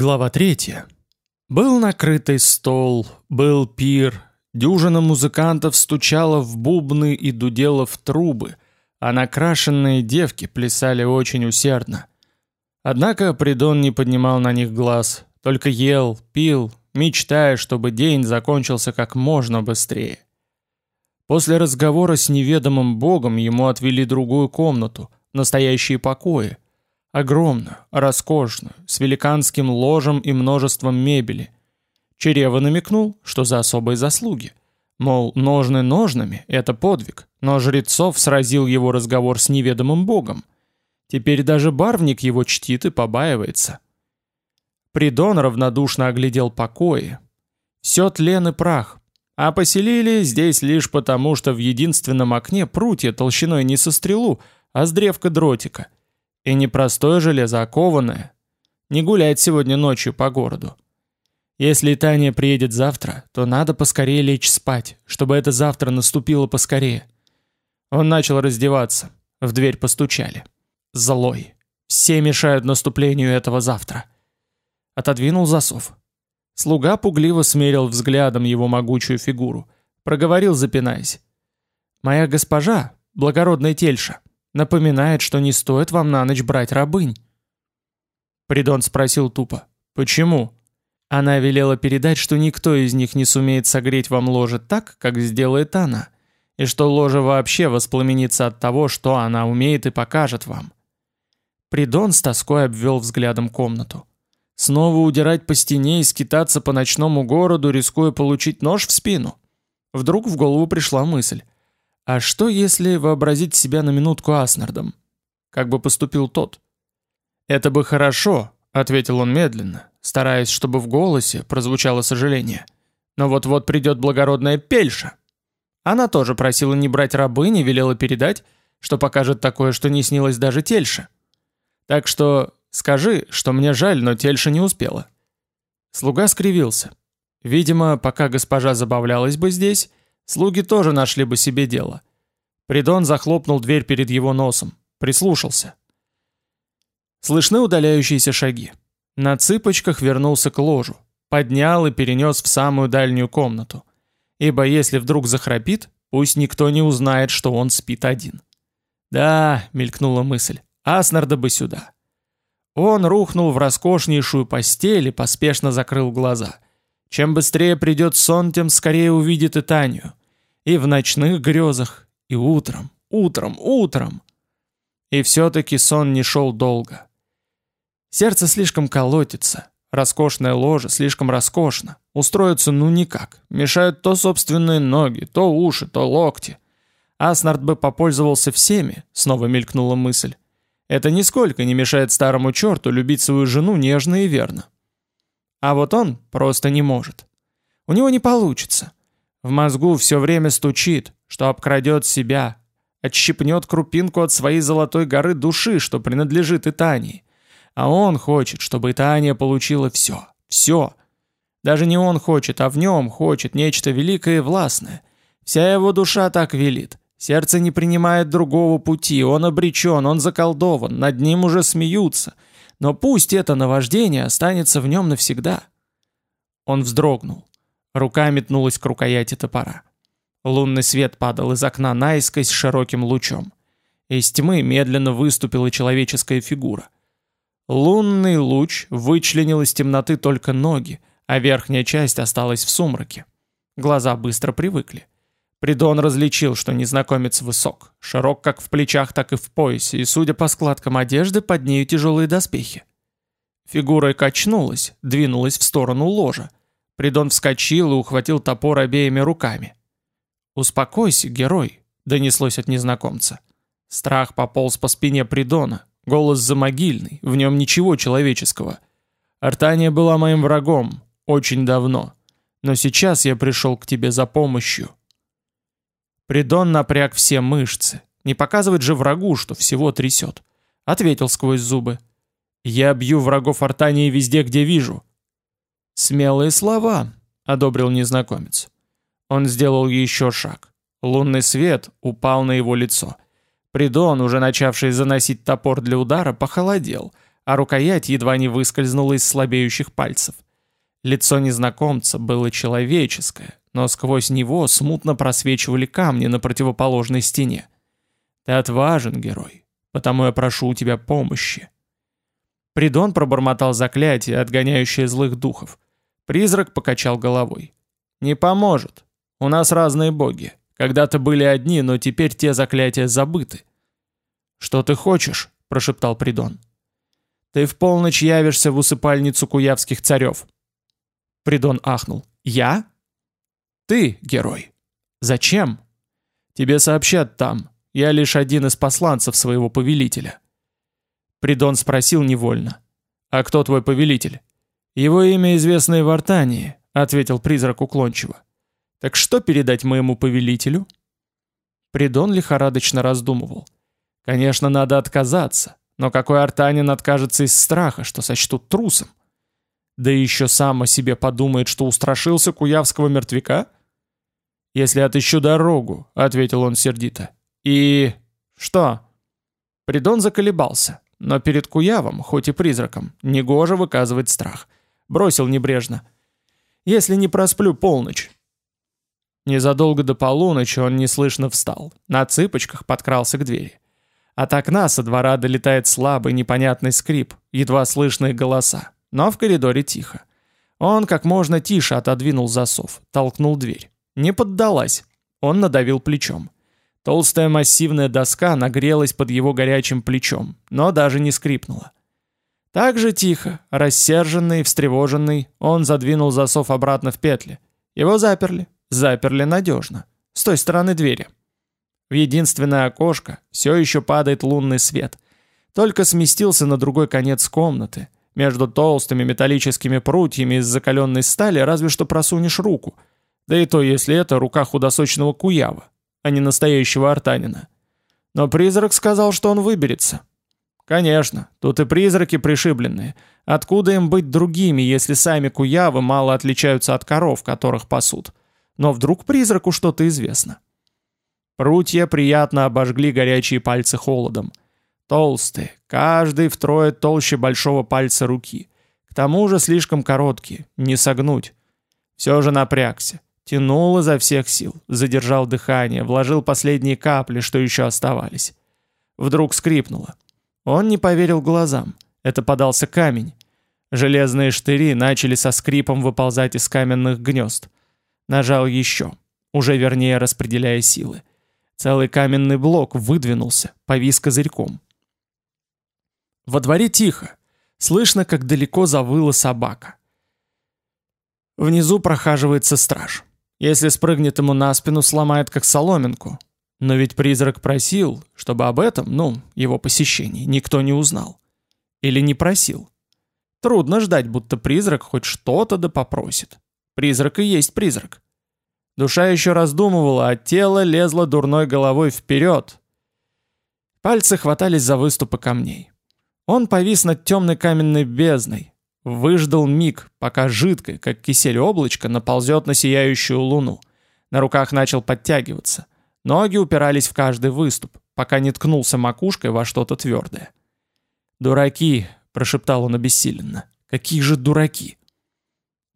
Глава третья. Был накрытый стол, был пир, дюжина музыкантов стучала в бубны и дудела в трубы, а накрашенные девки плясали очень усердно. Однако Придон не поднимал на них глаз, только ел, пил, мечтая, чтобы день закончился как можно быстрее. После разговора с неведомым богом ему отвели другую комнату, настоящие покои – Огромную, роскошную, с великанским ложем и множеством мебели. Черева намекнул, что за особые заслуги. Мол, ножны ножнами — это подвиг, но Жрецов сразил его разговор с неведомым богом. Теперь даже барвник его чтит и побаивается. Придон равнодушно оглядел покои. Все тлен и прах, а поселили здесь лишь потому, что в единственном окне прутья толщиной не со стрелу, а с древка дротика — и не простое железо, а кованое. Не гулять сегодня ночью по городу. Если Таня приедет завтра, то надо поскорее лечь спать, чтобы это завтра наступило поскорее. Он начал раздеваться. В дверь постучали. Злой. Все мешают наступлению этого завтра. Отодвинул засов. Слуга пугливо смерил взглядом его могучую фигуру. Проговорил, запинаясь. «Моя госпожа, благородная тельша, Напоминает, что не стоит вам на ночь брать рабынь. Придон спросил тупо. Почему? Она велела передать, что никто из них не сумеет согреть вам ложе так, как сделает она, и что ложе вообще воспламенится от того, что она умеет и покажет вам. Придон с тоской обвел взглядом комнату. Снова удирать по стене и скитаться по ночному городу, рискуя получить нож в спину? Вдруг в голову пришла мысль. А что, если вообразить себя на минутку Аснардом? Как бы поступил тот? «Это бы хорошо», — ответил он медленно, стараясь, чтобы в голосе прозвучало сожаление. «Но вот-вот придет благородная Пельша». Она тоже просила не брать рабыни, велела передать, что покажет такое, что не снилось даже Тельша. Так что скажи, что мне жаль, но Тельша не успела. Слуга скривился. Видимо, пока госпожа забавлялась бы здесь, Слуги тоже нашли бы себе дело. Придон захлопнул дверь перед его носом, прислушался. Слышны удаляющиеся шаги. На цыпочках вернулся к ложу, поднял и перенес в самую дальнюю комнату. Ибо если вдруг захрапит, пусть никто не узнает, что он спит один. «Да», — мелькнула мысль, — «Аснарда бы сюда». Он рухнул в роскошнейшую постель и поспешно закрыл глаза. Чем быстрее придет сон, тем скорее увидит и Таню. И в ночных грезах, и утром, утром, утром. И все-таки сон не шел долго. Сердце слишком колотится, роскошное ложе слишком роскошно. Устроиться ну никак. Мешают то собственные ноги, то уши, то локти. Аснард бы попользовался всеми, снова мелькнула мысль. Это нисколько не мешает старому черту любить свою жену нежно и верно. А вот он просто не может. У него не получится. В мозгу все время стучит, что обкрадет себя, отщипнет крупинку от своей золотой горы души, что принадлежит Итании. А он хочет, чтобы Итания получила все, все. Даже не он хочет, а в нем хочет нечто великое и властное. Вся его душа так велит. Сердце не принимает другого пути, он обречен, он заколдован, над ним уже смеются. Но пусть это наваждение останется в нем навсегда. Он вздрогнул. Рука метнулась к рукояти топора. Лунный свет падал из окна наискось широким лучом. Из тьмы медленно выступила человеческая фигура. Лунный луч вычленил из темноты только ноги, а верхняя часть осталась в сумраке. Глаза быстро привыкли. Придон различил, что незнакомец высок, широк как в плечах, так и в поясе, и, судя по складкам одежды, под нею тяжелые доспехи. Фигура качнулась, двинулась в сторону ложа. Придон вскочил и ухватил топор обеими руками. «Успокойся, герой», — донеслось от незнакомца. Страх пополз по спине Придона, голос замогильный, в нем ничего человеческого. Артания была моим врагом, очень давно, но сейчас я пришел к тебе за помощью. Придон напряг все мышцы, не показывать же врагу, что всего трясет. Ответил сквозь зубы. «Я бью врагов Артании везде, где вижу. «Смелые слова», — одобрил незнакомец. Он сделал еще шаг. Лунный свет упал на его лицо. Придон, уже начавший заносить топор для удара, похолодел, а рукоять едва не выскользнула из слабеющих пальцев. Лицо незнакомца было человеческое, но сквозь него смутно просвечивали камни на противоположной стене. «Ты отважен, герой, потому я прошу у тебя помощи». Придон пробормотал заклятие, отгоняющее злых духов. Призрак покачал головой. «Не поможет. У нас разные боги. Когда-то были одни, но теперь те заклятия забыты». «Что ты хочешь?» – прошептал Придон. «Ты в полночь явишься в усыпальницу куявских царев». Придон ахнул. «Я?» «Ты, герой». «Зачем?» «Тебе сообщат там. Я лишь один из посланцев своего повелителя». Придон спросил невольно. «А кто твой повелитель?» «Его имя известное в Артании», — ответил призрак уклончиво. «Так что передать моему повелителю?» Придон лихорадочно раздумывал. «Конечно, надо отказаться, но какой артанин откажется из страха, что сочтут трусом? Да еще сам о себе подумает, что устрашился куявского мертвяка?» «Если отыщу дорогу», — ответил он сердито. «И... что?» Придон заколебался, но перед Куявом, хоть и призраком, негоже выказывать страх. Бросил небрежно. «Если не просплю полночь». Незадолго до полуночи он неслышно встал, на цыпочках подкрался к двери. От окна со двора долетает слабый непонятный скрип, едва слышные голоса, но в коридоре тихо. Он как можно тише отодвинул засов, толкнул дверь. Не поддалась. Он надавил плечом. Толстая массивная доска нагрелась под его горячим плечом, но даже не скрипнула. Так же тихо, рассерженный, встревоженный, он задвинул засов обратно в петли. Его заперли. Заперли надежно. С той стороны двери. В единственное окошко все еще падает лунный свет. Только сместился на другой конец комнаты. Между толстыми металлическими прутьями из закаленной стали разве что просунешь руку. Да и то, если это рука худосочного куява а не настоящего артанина. Но призрак сказал, что он выберется. Конечно, тут и призраки пришибленные. Откуда им быть другими, если сами куявы мало отличаются от коров, которых пасут? Но вдруг призраку что-то известно. Прутья приятно обожгли горячие пальцы холодом. Толстые, каждый втрое толще большого пальца руки. К тому же слишком короткие, не согнуть. Все же напрягся. Тянул изо всех сил, задержал дыхание, вложил последние капли, что еще оставались. Вдруг скрипнуло. Он не поверил глазам. Это подался камень. Железные штыри начали со скрипом выползать из каменных гнезд. Нажал еще, уже вернее распределяя силы. Целый каменный блок выдвинулся, повис козырьком. Во дворе тихо. Слышно, как далеко завыла собака. Внизу прохаживается страж. Если спрыгнет ему на спину, сломает как соломинку. Но ведь призрак просил, чтобы об этом, ну, его посещении, никто не узнал. Или не просил. Трудно ждать, будто призрак хоть что-то да попросит. Призрак и есть призрак. Душа еще раздумывала, а тело лезло дурной головой вперед. Пальцы хватались за выступы камней. Он повис над темной каменной бездной, Выждал миг, пока жидкое, как кисель облачко, наползет на сияющую луну. На руках начал подтягиваться. Ноги упирались в каждый выступ, пока не ткнулся макушкой во что-то твердое. «Дураки!» – прошептал он обессиленно. «Какие же дураки!»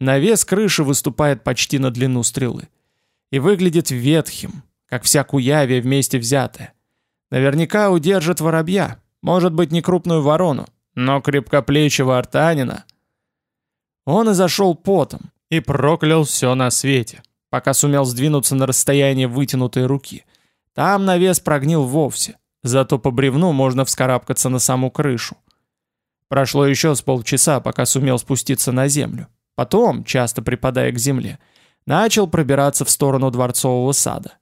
Навес крыши выступает почти на длину стрелы. И выглядит ветхим, как вся куявия вместе взятая. Наверняка удержит воробья, может быть, не крупную ворону, но крепкоплечего артанина он и зашел потом, и проклял все на свете, пока сумел сдвинуться на расстояние вытянутой руки. Там навес прогнил вовсе, зато по бревну можно вскарабкаться на саму крышу. Прошло еще с полчаса, пока сумел спуститься на землю. Потом, часто припадая к земле, начал пробираться в сторону дворцового сада.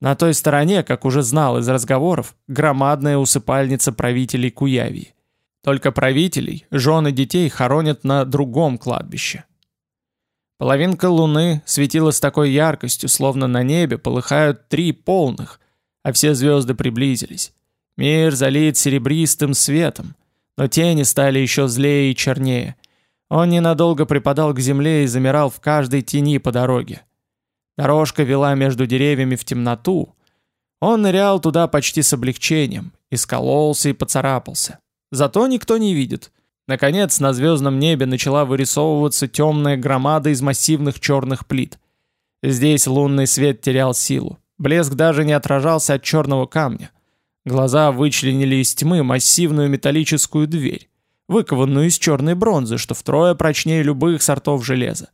На той стороне, как уже знал из разговоров, громадная усыпальница правителей Куявии. Только правителей, жен и детей хоронят на другом кладбище. Половинка луны светила с такой яркостью, словно на небе полыхают три полных, а все звезды приблизились. Мир залит серебристым светом, но тени стали еще злее и чернее. Он ненадолго припадал к земле и замирал в каждой тени по дороге. Дорожка вела между деревьями в темноту. Он нырял туда почти с облегчением, искололся и поцарапался. Зато никто не видит. Наконец, на звездном небе начала вырисовываться темная громада из массивных черных плит. Здесь лунный свет терял силу. Блеск даже не отражался от черного камня. Глаза вычленили из тьмы массивную металлическую дверь, выкованную из черной бронзы, что втрое прочнее любых сортов железа.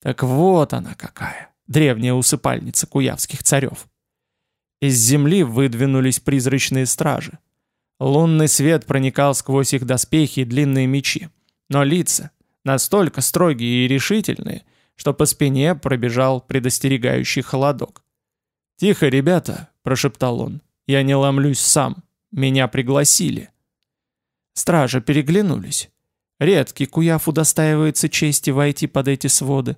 Так вот она какая, древняя усыпальница куявских царев. Из земли выдвинулись призрачные стражи. Лунный свет проникал сквозь их доспехи и длинные мечи. Но лица настолько строгие и решительные, что по спине пробежал предостерегающий холодок. «Тихо, ребята!» – прошептал он. «Я не ломлюсь сам. Меня пригласили». Стражи переглянулись. Редкий Куяф удостаивается чести войти под эти своды.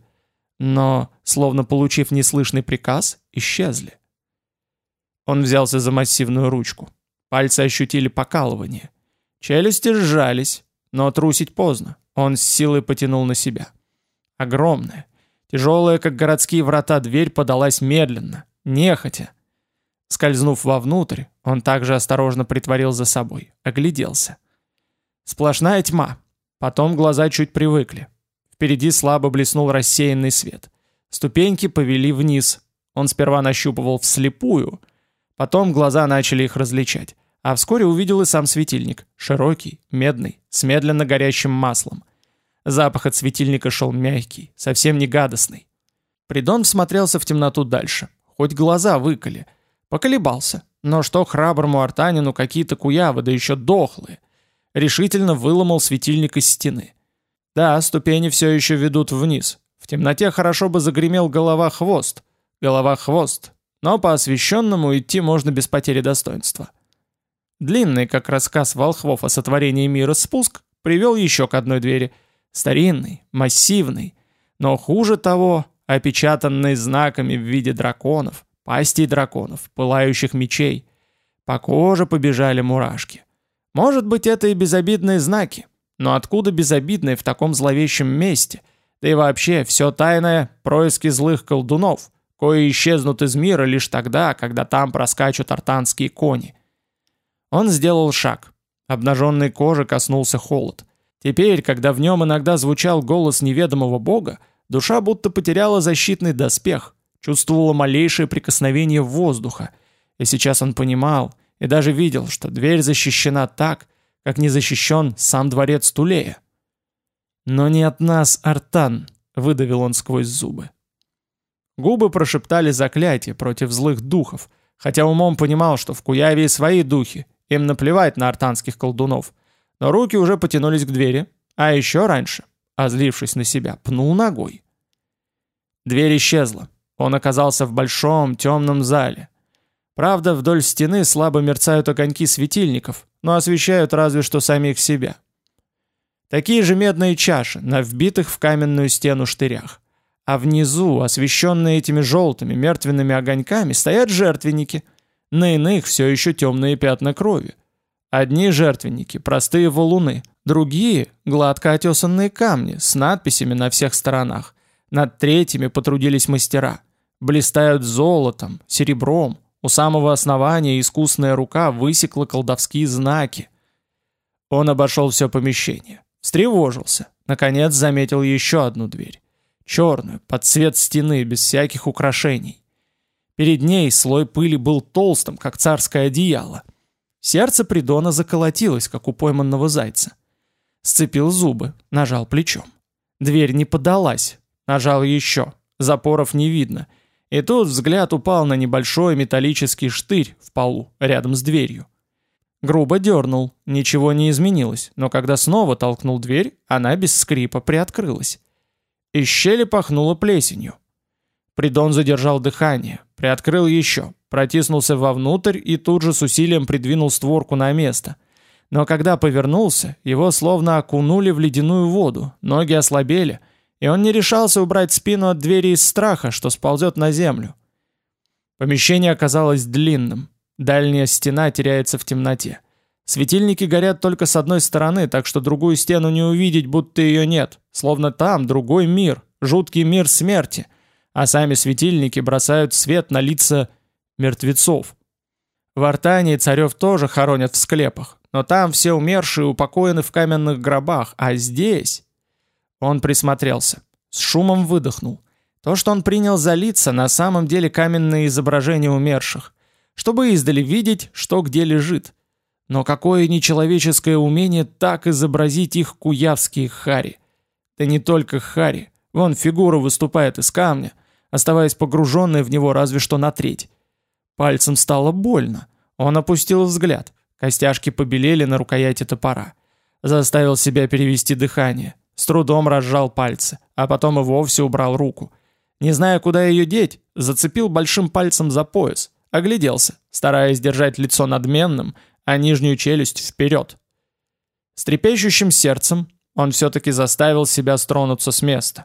Но, словно получив неслышный приказ, исчезли. Он взялся за массивную ручку. Пальцы ощутили покалывание. Челюсти сжались, но трусить поздно. Он с силой потянул на себя. Огромная, тяжелая, как городские врата, дверь подалась медленно, нехотя. Скользнув вовнутрь, он также осторожно притворил за собой, огляделся. Сплошная тьма. Потом глаза чуть привыкли. Впереди слабо блеснул рассеянный свет. Ступеньки повели вниз. Он сперва нащупывал вслепую, потом глаза начали их различать. А вскоре увидел и сам светильник, широкий, медный, с медленно горящим маслом. Запах от светильника шел мягкий, совсем не гадостный. Придон всмотрелся в темноту дальше, хоть глаза выколи. Поколебался, но что храброму артанину какие-то куявы, да еще дохлые. Решительно выломал светильник из стены. Да, ступени все еще ведут вниз. В темноте хорошо бы загремел голова-хвост. Голова-хвост. Но по освещенному идти можно без потери достоинства. Длинный, как рассказ волхвов о сотворении мира, спуск привел еще к одной двери. Старинный, массивный, но хуже того, опечатанный знаками в виде драконов, пастей драконов, пылающих мечей. По коже побежали мурашки. Может быть, это и безобидные знаки, но откуда безобидные в таком зловещем месте? Да и вообще, все тайное – происки злых колдунов, кои исчезнут из мира лишь тогда, когда там проскачут артанские кони. Он сделал шаг. Обнаженной кожи коснулся холод. Теперь, когда в нем иногда звучал голос неведомого бога, душа будто потеряла защитный доспех, чувствовала малейшее прикосновение воздуха. И сейчас он понимал и даже видел, что дверь защищена так, как не защищен сам дворец Тулея. «Но не от нас, Артан», — выдавил он сквозь зубы. Губы прошептали заклятие против злых духов, хотя умом понимал, что в Куяве свои духи, им наплевать на артанских колдунов. Но руки уже потянулись к двери, а еще раньше, озлившись на себя, пнул ногой. Дверь исчезла. Он оказался в большом темном зале. Правда, вдоль стены слабо мерцают огоньки светильников, но освещают разве что самих себя. Такие же медные чаши на вбитых в каменную стену штырях. А внизу, освещенные этими желтыми мертвенными огоньками, стоят жертвенники – на иных все еще темные пятна крови. Одни жертвенники, простые валуны, другие — гладко отесанные камни с надписями на всех сторонах. Над третьими потрудились мастера. Блистают золотом, серебром. У самого основания искусная рука высекла колдовские знаки. Он обошел все помещение. Встревожился. Наконец заметил еще одну дверь. Черную, под цвет стены, без всяких украшений. Перед ней слой пыли был толстым, как царское одеяло. Сердце Придона заколотилось, как у пойманного зайца. Сцепил зубы, нажал плечом. Дверь не подалась. Нажал еще. Запоров не видно. И тут взгляд упал на небольшой металлический штырь в полу, рядом с дверью. Грубо дернул, ничего не изменилось, но когда снова толкнул дверь, она без скрипа приоткрылась. Из щели пахнуло плесенью. Придон задержал дыхание, приоткрыл еще, протиснулся вовнутрь и тут же с усилием придвинул створку на место. Но когда повернулся, его словно окунули в ледяную воду, ноги ослабели, и он не решался убрать спину от двери из страха, что сползет на землю. Помещение оказалось длинным, дальняя стена теряется в темноте. Светильники горят только с одной стороны, так что другую стену не увидеть, будто ее нет, словно там другой мир, жуткий мир смерти — а сами светильники бросают свет на лица мертвецов. В Артании царев тоже хоронят в склепах, но там все умершие упокоены в каменных гробах, а здесь... Он присмотрелся, с шумом выдохнул. То, что он принял за лица, на самом деле каменные изображения умерших, чтобы издали видеть, что где лежит. Но какое нечеловеческое умение так изобразить их куявские хари. Да не только хари. Вон фигура выступает из камня, оставаясь погруженной в него разве что на треть. Пальцем стало больно. Он опустил взгляд. Костяшки побелели на рукояти топора. Заставил себя перевести дыхание. С трудом разжал пальцы, а потом и вовсе убрал руку. Не зная, куда ее деть, зацепил большим пальцем за пояс. Огляделся, стараясь держать лицо надменным, а нижнюю челюсть вперед. С трепещущим сердцем он все-таки заставил себя стронуться с места.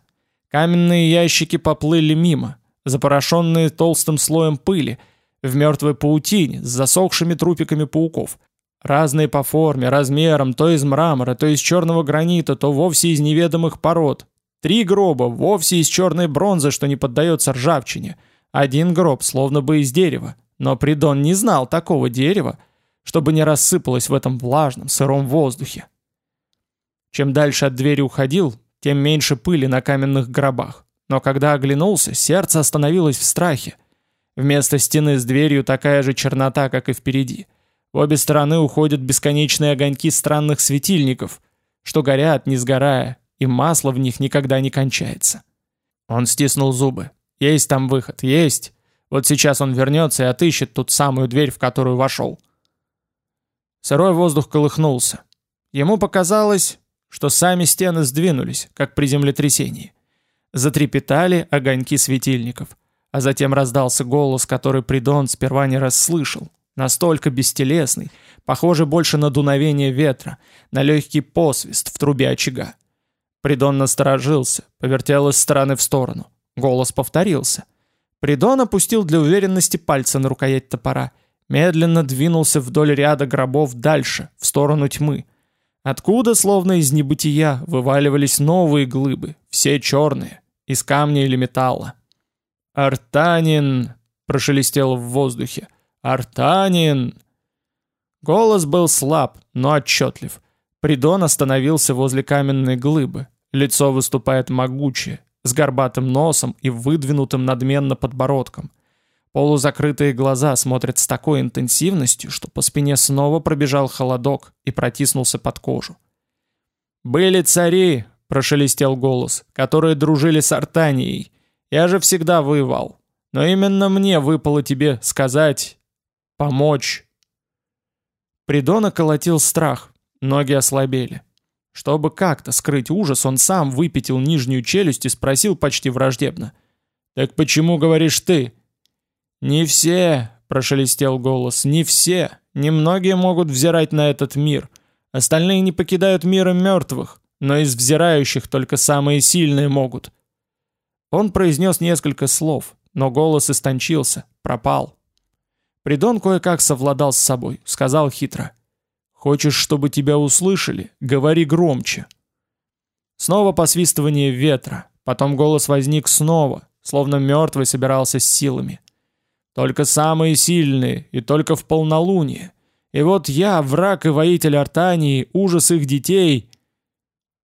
Каменные ящики поплыли мимо, запорошенные толстым слоем пыли, в мертвой паутине с засохшими трупиками пауков. Разные по форме, размерам, то из мрамора, то из черного гранита, то вовсе из неведомых пород. Три гроба, вовсе из черной бронзы, что не поддается ржавчине. Один гроб, словно бы из дерева. Но Придон не знал такого дерева, чтобы не рассыпалось в этом влажном, сыром воздухе. Чем дальше от двери уходил, тем меньше пыли на каменных гробах. Но когда оглянулся, сердце остановилось в страхе. Вместо стены с дверью такая же чернота, как и впереди. В обе стороны уходят бесконечные огоньки странных светильников, что горят, не сгорая, и масло в них никогда не кончается. Он стиснул зубы. Есть там выход, есть. Вот сейчас он вернется и отыщет ту самую дверь, в которую вошел. Сырой воздух колыхнулся. Ему показалось, что сами стены сдвинулись, как при землетрясении. Затрепетали огоньки светильников, а затем раздался голос, который Придон сперва не расслышал, настолько бестелесный, похожий больше на дуновение ветра, на легкий посвист в трубе очага. Придон насторожился, повертел из стороны в сторону. Голос повторился. Придон опустил для уверенности пальцы на рукоять топора, медленно двинулся вдоль ряда гробов дальше, в сторону тьмы, Откуда, словно из небытия, вываливались новые глыбы, все черные, из камня или металла. «Артанин!» — прошелестел в воздухе. «Артанин!» Голос был слаб, но отчетлив. Придон остановился возле каменной глыбы. Лицо выступает могучее, с горбатым носом и выдвинутым надменно подбородком — Полузакрытые глаза смотрят с такой интенсивностью, что по спине снова пробежал холодок и протиснулся под кожу. «Были цари», — прошелестел голос, — «которые дружили с Артанией. Я же всегда воевал. Но именно мне выпало тебе сказать... помочь». Придона колотил страх, ноги ослабели. Чтобы как-то скрыть ужас, он сам выпятил нижнюю челюсть и спросил почти враждебно. «Так почему говоришь ты?» «Не все», — прошелестел голос, — «не все. Немногие могут взирать на этот мир. Остальные не покидают мира мертвых, но из взирающих только самые сильные могут». Он произнес несколько слов, но голос истончился, пропал. Придон кое-как совладал с собой, сказал хитро. «Хочешь, чтобы тебя услышали? Говори громче». Снова посвистывание ветра, потом голос возник снова, словно мертвый собирался с силами. Только самые сильные, и только в полнолуние. И вот я, враг и воитель Артании, ужас их детей...»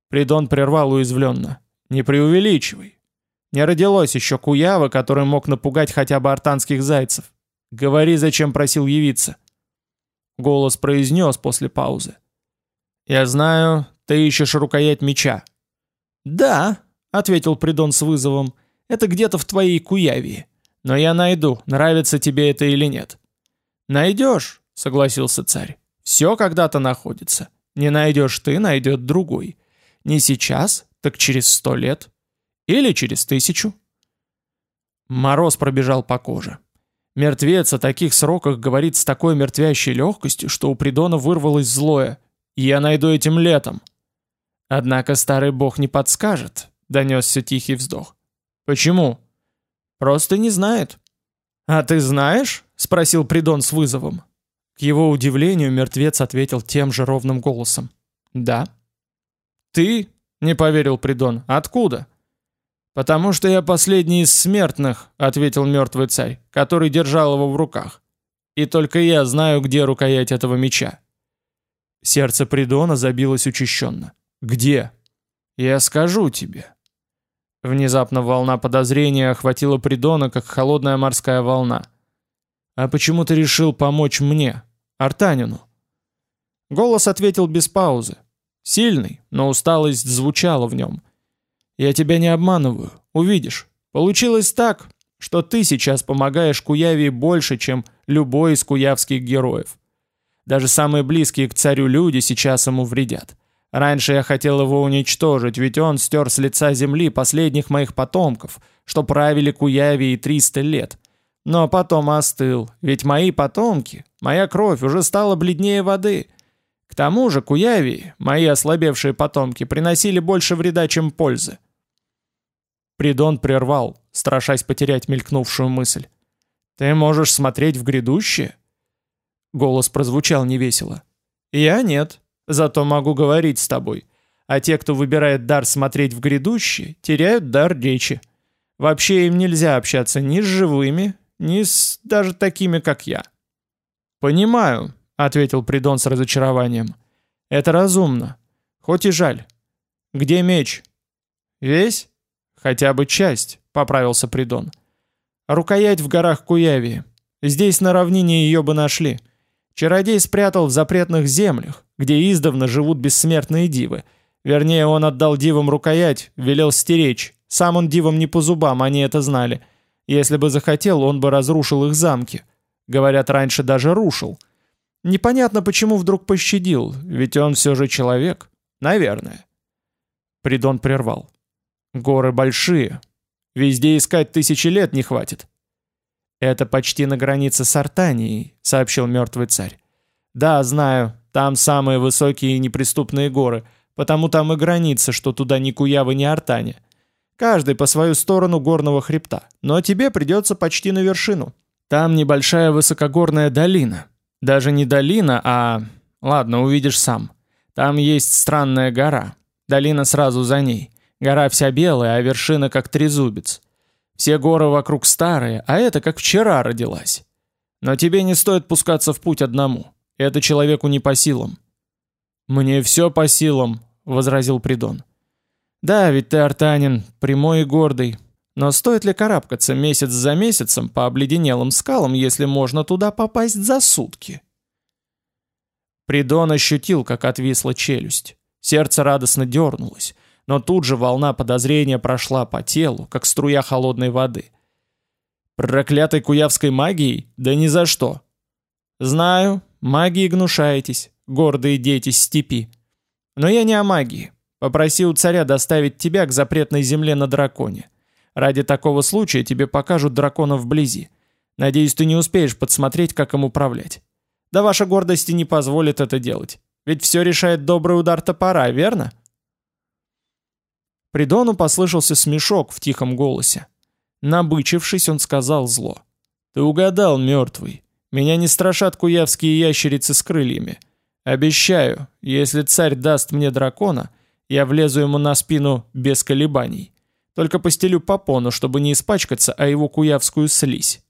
Придон прервал уязвленно. «Не преувеличивай. Не родилось еще Куява, который мог напугать хотя бы артанских зайцев. Говори, зачем просил явиться». Голос произнес после паузы. «Я знаю, ты ищешь рукоять меча». «Да», — ответил Придон с вызовом, — «это где-то в твоей Куявии. Но я найду, нравится тебе это или нет». «Найдешь», — согласился царь. «Все когда-то находится. Не найдешь ты, найдет другой. Не сейчас, так через сто лет. Или через тысячу». Мороз пробежал по коже. Мертвец о таких сроках говорит с такой мертвящей легкостью, что у Придона вырвалось злое. «Я найду этим летом». Однако старый бог не подскажет, донесся тихий вздох. «Почему?» Просто не знает. А ты знаешь? Спросил Придон с вызовом. К его удивлению мертвец ответил тем же ровным голосом. Да. Ты? Не поверил Придон. Откуда? «Потому что я последний из смертных», — ответил мертвый царь, который держал его в руках. «И только я знаю, где рукоять этого меча». Сердце Придона забилось учащенно. «Где?» «Я скажу тебе». Внезапно волна подозрения охватила Придона, как холодная морская волна. «А почему ты решил помочь мне, Артанину?» Голос ответил без паузы. Сильный, но усталость звучала в нем. «Я тебя не обманываю, увидишь. Получилось так, что ты сейчас помогаешь Куявии больше, чем любой из куявских героев. Даже самые близкие к царю люди сейчас ему вредят. Раньше я хотел его уничтожить, ведь он стер с лица земли последних моих потомков, что правили Куявией 300 лет. Но потом остыл, ведь мои потомки, моя кровь уже стала бледнее воды. К тому же Куявии, мои ослабевшие потомки, приносили больше вреда, чем пользы. Придон прервал, страшась потерять мелькнувшую мысль. «Ты можешь смотреть в грядущее?» Голос прозвучал невесело. «Я нет, зато могу говорить с тобой. А те, кто выбирает дар смотреть в грядущее, теряют дар речи. Вообще им нельзя общаться ни с живыми, ни с даже такими, как я». «Понимаю», — ответил Придон с разочарованием. «Это разумно. Хоть и жаль. Где меч?» «Весь?» «Хотя бы часть», — поправился Придон. «Рукоять в горах Куявии. Здесь на равнине ее бы нашли. Чародей спрятал в запретных землях, где издавна живут бессмертные дивы. Вернее, он отдал дивам рукоять, велел стеречь. Сам он дивам не по зубам, они это знали. Если бы захотел, он бы разрушил их замки. Говорят, раньше даже рушил. Непонятно, почему вдруг пощадил, ведь он все же человек. Наверное. Придон прервал. Горы большие. Везде искать тысячи лет не хватит. «Это почти на границе с Артанией», — сообщил мертвый царь. «Да, знаю, там самые высокие и неприступные горы, потому там и граница, что туда ни Куява, ни Артане. Каждый по свою сторону горного хребта, но тебе придется почти на вершину. Там небольшая высокогорная долина. Даже не долина, а... Ладно, увидишь сам. Там есть странная гора. Долина сразу за ней. Гора вся белая, а вершина как трезубец. Все горы вокруг старые, а это как вчера родилась. Но тебе не стоит пускаться в путь одному. Это человеку не по силам». «Мне все по силам», — возразил Придон. «Да, ведь ты артанин, прямой и гордый. Но стоит ли карабкаться месяц за месяцем по обледенелым скалам, если можно туда попасть за сутки?» Придон ощутил, как отвисла челюсть. Сердце радостно дернулось. Но тут же волна подозрения прошла по телу, как струя холодной воды. Проклятой куявской магией? Да ни за что. Знаю, магией гнушаетесь, гордые дети степи. Но я не о магии. Попроси у царя доставить тебя к запретной земле на драконе. Ради такого случая тебе покажут дракона вблизи. Надеюсь, ты не успеешь подсмотреть, как им управлять. Да ваша гордость и не позволит это делать. Ведь все решает добрый удар топора, верно? Придону послышался смешок в тихом голосе. Набычившись, он сказал зло. «Ты угадал, мертвый. Меня не страшат куявские ящерицы с крыльями. Обещаю, если царь даст мне дракона, я влезу ему на спину без колебаний. Только постелю попону, чтобы не испачкаться, а его куявскую слизь».